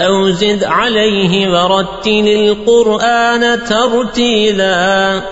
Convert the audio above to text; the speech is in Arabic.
أو زد عليه ورتل القرآن ترتيلا